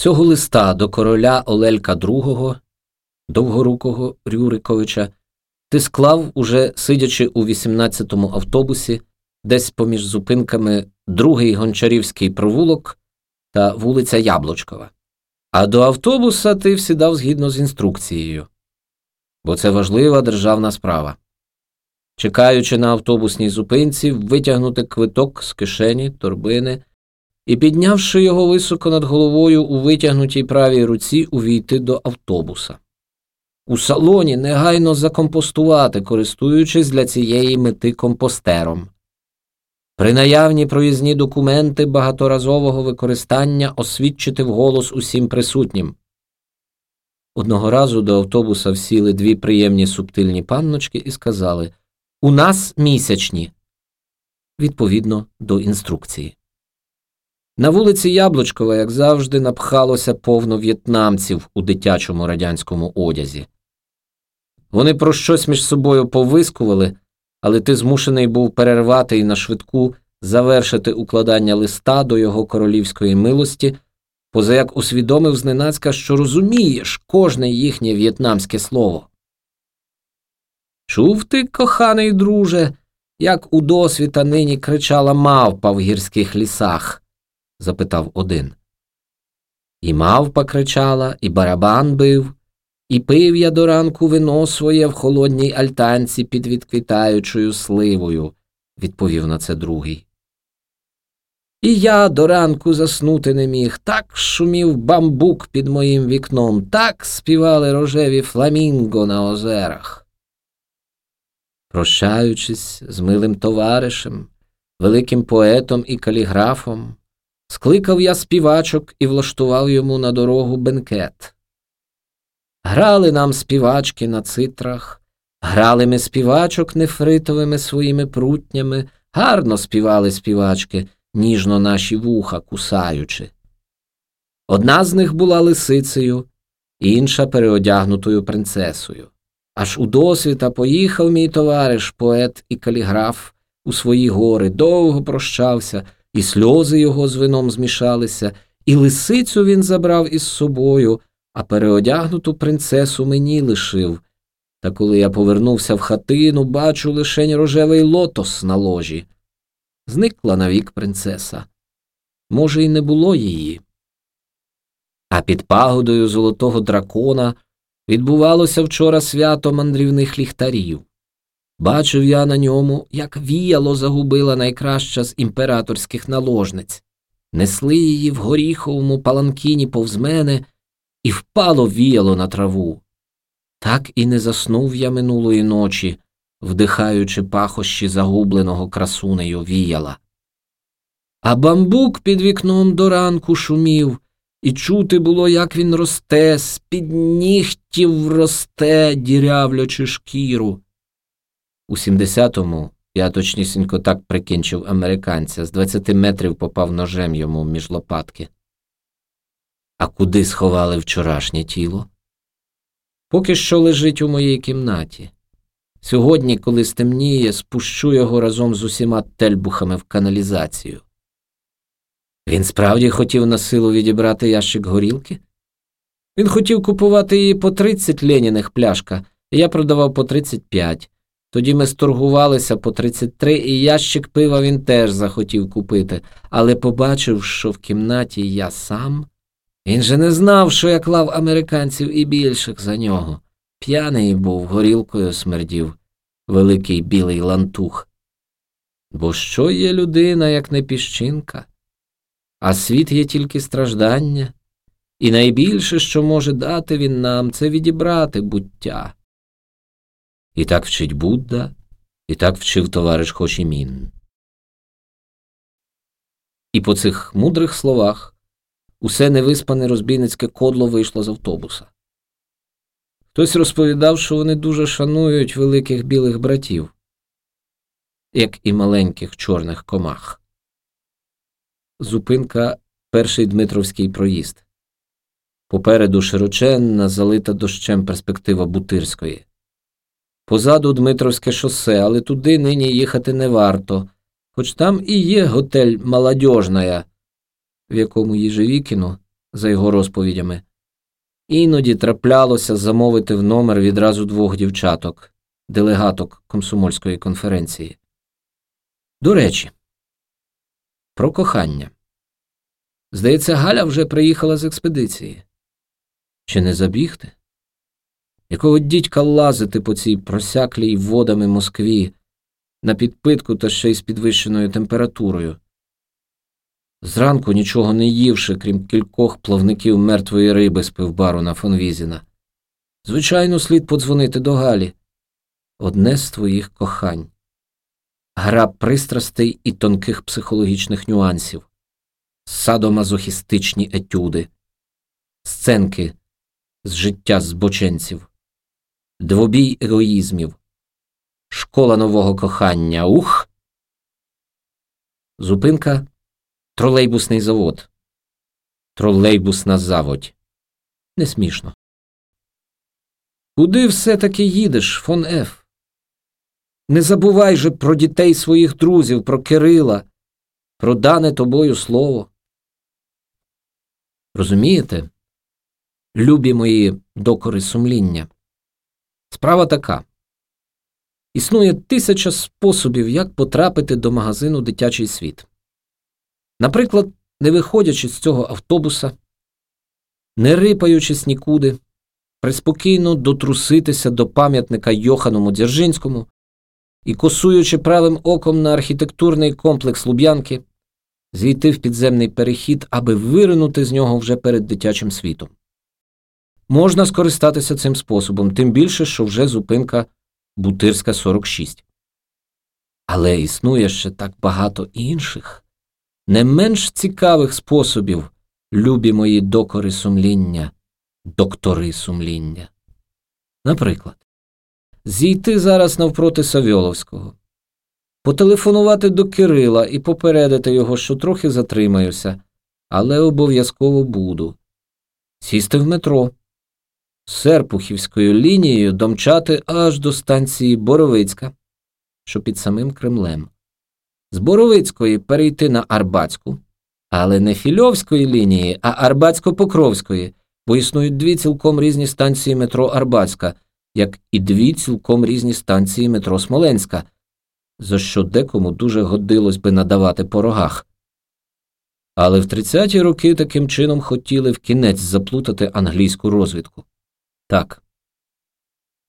Цього листа до короля Олелька II, довгорукого Рюриковича, ти склав, уже сидячи у 18-му автобусі, десь поміж зупинками другий гончарівський провулок та вулиця Яблочкова. А до автобуса ти всідав згідно з інструкцією, бо це важлива державна справа. Чекаючи на автобусній зупинці, витягнути квиток з кишені, торбини і, піднявши його високо над головою у витягнутій правій руці, увійти до автобуса. У салоні негайно закомпостувати, користуючись для цієї мети компостером. При наявні проїзні документи багаторазового використання освідчити вголос усім присутнім. Одного разу до автобуса всіли дві приємні субтильні панночки і сказали У нас місячні. Відповідно до інструкції. На вулиці Яблочкова, як завжди, напхалося повно в'єтнамців у дитячому радянському одязі. Вони про щось між собою повискували, але ти змушений був перервати і на швидку завершити укладання листа до його королівської милості, позаяк усвідомив зненацька, що розумієш кожне їхнє в'єтнамське слово. Чув ти, коханий друже, як у досвіта нині кричала мавпа в гірських лісах? Запитав один. І мавпа кричала, і барабан бив, і пив я до ранку вино своє в холодній альтанці під відквітаючою сливою, відповів на це другий. І я до ранку заснути не міг, так шумів бамбук під моїм вікном, так співали рожеві фламінго на озерах. Прощаючись з милим товаришем, великим поетом і каліграфом, скликав я співачок і влаштував йому на дорогу бенкет. Грали нам співачки на цитрах, грали ми співачок нефритовими своїми прутнями, гарно співали співачки, ніжно наші вуха кусаючи. Одна з них була лисицею, інша переодягнутою принцесою. Аж у досвіта поїхав мій товариш, поет і каліграф, у свої гори, довго прощався, і сльози його з вином змішалися, і лисицю він забрав із собою а переодягнуту принцесу мені лишив. Та коли я повернувся в хатину, бачу лишень рожевий лотос на ложі. Зникла навік принцеса. Може, й не було її. А під пагодою золотого дракона відбувалося вчора свято мандрівних ліхтарів. Бачив я на ньому, як віяло загубила найкраща з імператорських наложниць, несли її в горіховому паланкіні повз мене і впало віяло на траву. Так і не заснув я минулої ночі, вдихаючи пахощі загубленого красунею віяла. А бамбук під вікном до ранку шумів, і чути було, як він росте, з під нігтів росте, дірявлячи шкіру. У 70-му я точнісінько так прикінчив американця, з 20 метрів попав ножем йому між лопатки. А куди сховали вчорашнє тіло? Поки що лежить у моїй кімнаті. Сьогодні, коли стемніє, спущу його разом з усіма тельбухами в каналізацію. Він справді хотів на силу відібрати ящик горілки? Він хотів купувати її по 30 леніних пляшка, я продавав по 35. Тоді ми сторгувалися по 33, і ящик пива він теж захотів купити, але побачив, що в кімнаті я сам. Він же не знав, що я клав американців і більших за нього. П'яний був, горілкою смердів, великий білий лантух. Бо що є людина, як не піщинка, а світ є тільки страждання, і найбільше, що може дати він нам, це відібрати буття. І так вчить Будда, і так вчив товариш Хошімін. І по цих мудрих словах Усе невиспане розбійницьке кодло вийшло з автобуса. Хтось розповідав, що вони дуже шанують великих білих братів, як і маленьких чорних комах. Зупинка перший Дмитровський проїзд. Попереду широченна, залита дощем перспектива Бутирської. Позаду Дмитровське шосе, але туди нині їхати не варто, хоч там і є готель Молодіжная, в якому Єжевікіну за його розповідями, іноді траплялося замовити в номер відразу двох дівчаток, делегаток комсомольської конференції. До речі, про кохання. Здається, Галя вже приїхала з експедиції. Чи не забігти? Якого дідька лазити по цій просяклій водами Москві на підпитку та ще й з підвищеною температурою? Зранку нічого не ївши, крім кількох плавників мертвої риби з пивбару на фонвізіна. Звичайно, слід подзвонити до Галі. Одне з твоїх кохань. Гра пристрастей і тонких психологічних нюансів, садомазохістичні етюди, сценки з життя збоченців, двобій егоїзмів, школа нового кохання. Ух! Зупинка тролейбусний завод. Тролейбусна заводь. Не смішно. Куди все-таки їдеш, фон Еф? Не забувай же про дітей своїх друзів, про Кирила, про дане тобою слово. Розумієте, любі мої докори сумління? Справа така. Існує тисяча способів, як потрапити до магазину дитячий світ. Наприклад, не виходячи з цього автобуса, не рипаючись нікуди, приспокійно дотруситися до пам'ятника Йохану Дзержинському і, косуючи правим оком на архітектурний комплекс Луб'янки, зійти в підземний перехід, аби виринути з нього вже перед дитячим світом. Можна скористатися цим способом, тим більше, що вже зупинка Бутирська 46. Але існує ще так багато інших, не менш цікавих способів, любі мої докори сумління, доктори сумління. Наприклад, зійти зараз навпроти Савьоловського, потелефонувати до Кирила і попередити його, що трохи затримаюся, але обов'язково буду, сісти в метро, Серпухівською лінією домчати аж до станції Боровицька, що під самим Кремлем, з Боровицької перейти на Арбатську, але не Фільовської лінії, а Арбатсько-Покровської, бо існують дві цілком різні станції метро Арбатська, як і дві цілком різні станції метро Смоленська, за що декому дуже годилось би надавати по рогах. Але в 30-ті роки таким чином хотіли в кінець заплутати англійську розвідку. Так.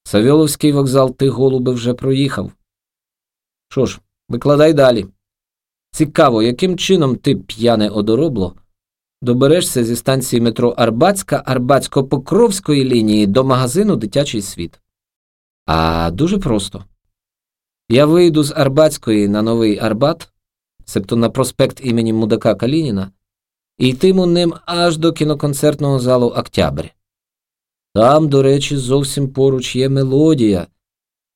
Савьоловський вокзал ти, голубе, вже проїхав. Що ж, викладай далі. Цікаво, яким чином ти, п'яне одоробло, доберешся зі станції метро Арбатська Арбатсько-Покровської лінії до магазину Дитячий світ. А дуже просто. Я вийду з Арбатської на новий Арбат, себто на проспект імені Мудака Калініна, і йтиму ним аж до кіноконцертного залу Октябрь. Там, до речі, зовсім поруч є мелодія,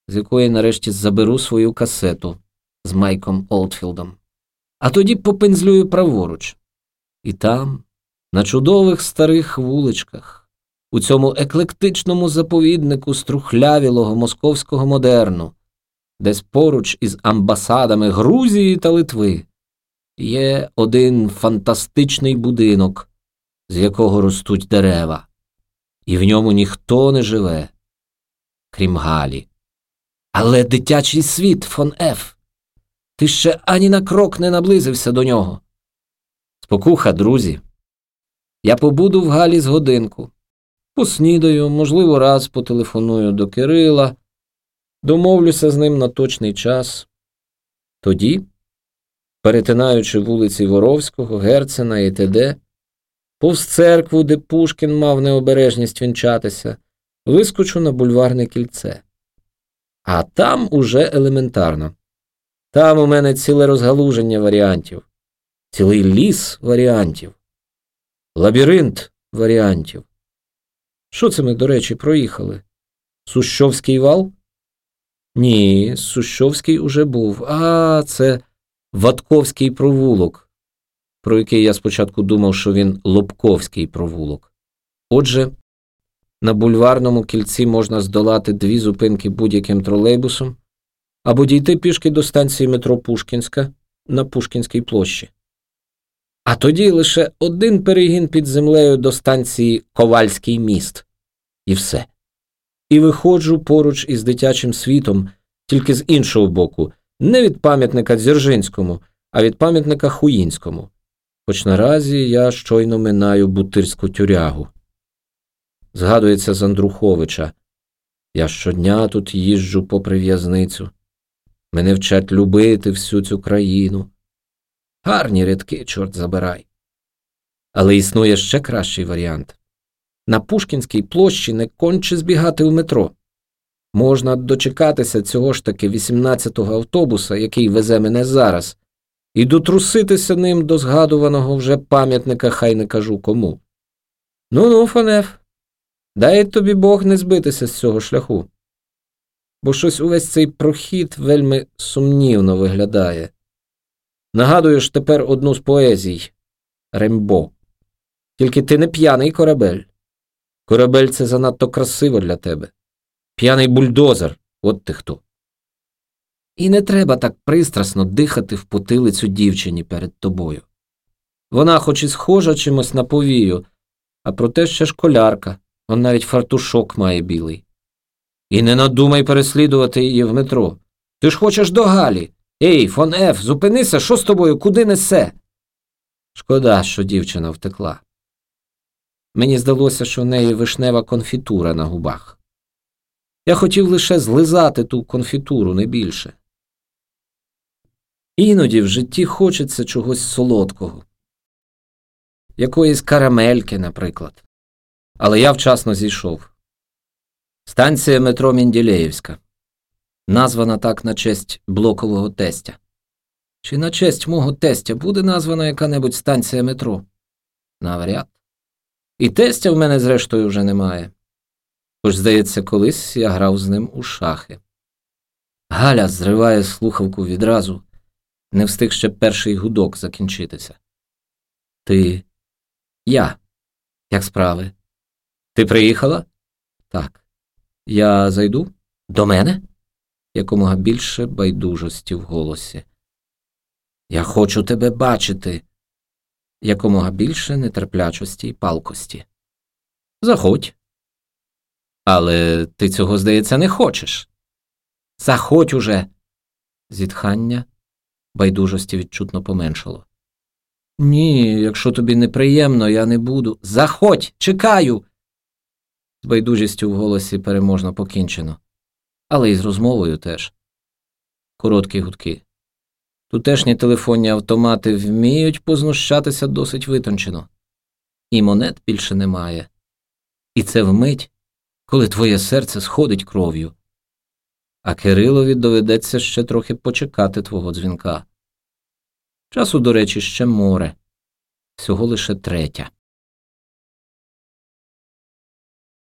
з якої нарешті заберу свою касету з Майком Олдфілдом. А тоді попензлюю праворуч. І там, на чудових старих вуличках, у цьому еклектичному заповіднику струхлявілого московського модерну, десь поруч із амбасадами Грузії та Литви, є один фантастичний будинок, з якого ростуть дерева і в ньому ніхто не живе, крім Галі. Але дитячий світ, фон Еф, ти ще ані на крок не наблизився до нього. Спокуха, друзі. Я побуду в Галі з годинку, поснідаю, можливо, раз потелефоную до Кирила, домовлюся з ним на точний час. Тоді, перетинаючи вулиці Воровського, Герцена і т.д., повз церкву, де Пушкін мав необережність вінчатися, вискочу на бульварне кільце. А там уже елементарно. Там у мене ціле розгалуження варіантів, цілий ліс варіантів, лабіринт варіантів. Що це ми, до речі, проїхали? Сущовський вал? Ні, Сущовський уже був. А, це Ватковський провулок про який я спочатку думав, що він Лобковський провулок. Отже, на бульварному кільці можна здолати дві зупинки будь-яким тролейбусом або дійти пішки до станції метро Пушкінська на Пушкінській площі. А тоді лише один перегін під землею до станції Ковальський міст. І все. І виходжу поруч із дитячим світом, тільки з іншого боку, не від пам'ятника Дзержинському, а від пам'ятника Хуїнському. Хоч наразі я щойно минаю бутирську тюрягу. Згадується з Андруховича. Я щодня тут їжджу попри в'язницю. Мене вчать любити всю цю країну. Гарні рядки, чорт забирай. Але існує ще кращий варіант. На Пушкінській площі не конче збігати в метро. Можна дочекатися цього ж таки 18-го автобуса, який везе мене зараз, і дотруситися ним до згадуваного вже пам'ятника, хай не кажу кому. Ну ну, Фанеф, дай тобі Бог не збитися з цього шляху. Бо щось увесь цей прохід вельми сумнівно виглядає. Нагадуєш тепер одну з поезій Рембо. Тільки ти не п'яний корабель. Корабель це занадто красиво для тебе. П'яний бульдозер, от ти хто. І не треба так пристрасно дихати в потилицю дівчині перед тобою. Вона, хоч і схожа чимось на повію, а проте ще школярка, он навіть фартушок має білий. І не надумай переслідувати її в метро. Ти ж хочеш до Галі. Ей, фон Еф, зупинися, що з тобою, куди несе? Шкода, що дівчина втекла. Мені здалося, що в неї вишнева конфітура на губах. Я хотів лише злизати ту конфітуру, не більше. Іноді в житті хочеться чогось солодкого, якоїсь карамельки, наприклад. Але я вчасно зійшов. Станція метро Мінділеївська, названа так на честь блокового тестя. Чи на честь мого тестя буде названа яка-небудь станція метро? Навряд. І тестя в мене, зрештою, вже немає. Хоч, здається, колись я грав з ним у шахи. Галя зриває слухавку відразу, не встиг ще перший гудок закінчитися. Ти. Я. Як справи? Ти приїхала? Так. Я зайду? До мене? Якомога більше байдужості в голосі. Я хочу тебе бачити. Якомога більше нетерплячості й палкості. Заходь. Але ти цього, здається, не хочеш. Заходь уже. Зітхання байдужості відчутно поменшало. Ні, якщо тобі неприємно, я не буду. Заходь, чекаю. З байдужістю в голосі переможно покінчено, але й з розмовою теж. Короткі гудки. Тутешні телефонні автомати вміють познущатися досить витончено, і монет більше немає. І це вмить, коли твоє серце сходить кров'ю. А Кирилові доведеться ще трохи почекати твого дзвінка. Часу, до речі, ще море, всього лише третя.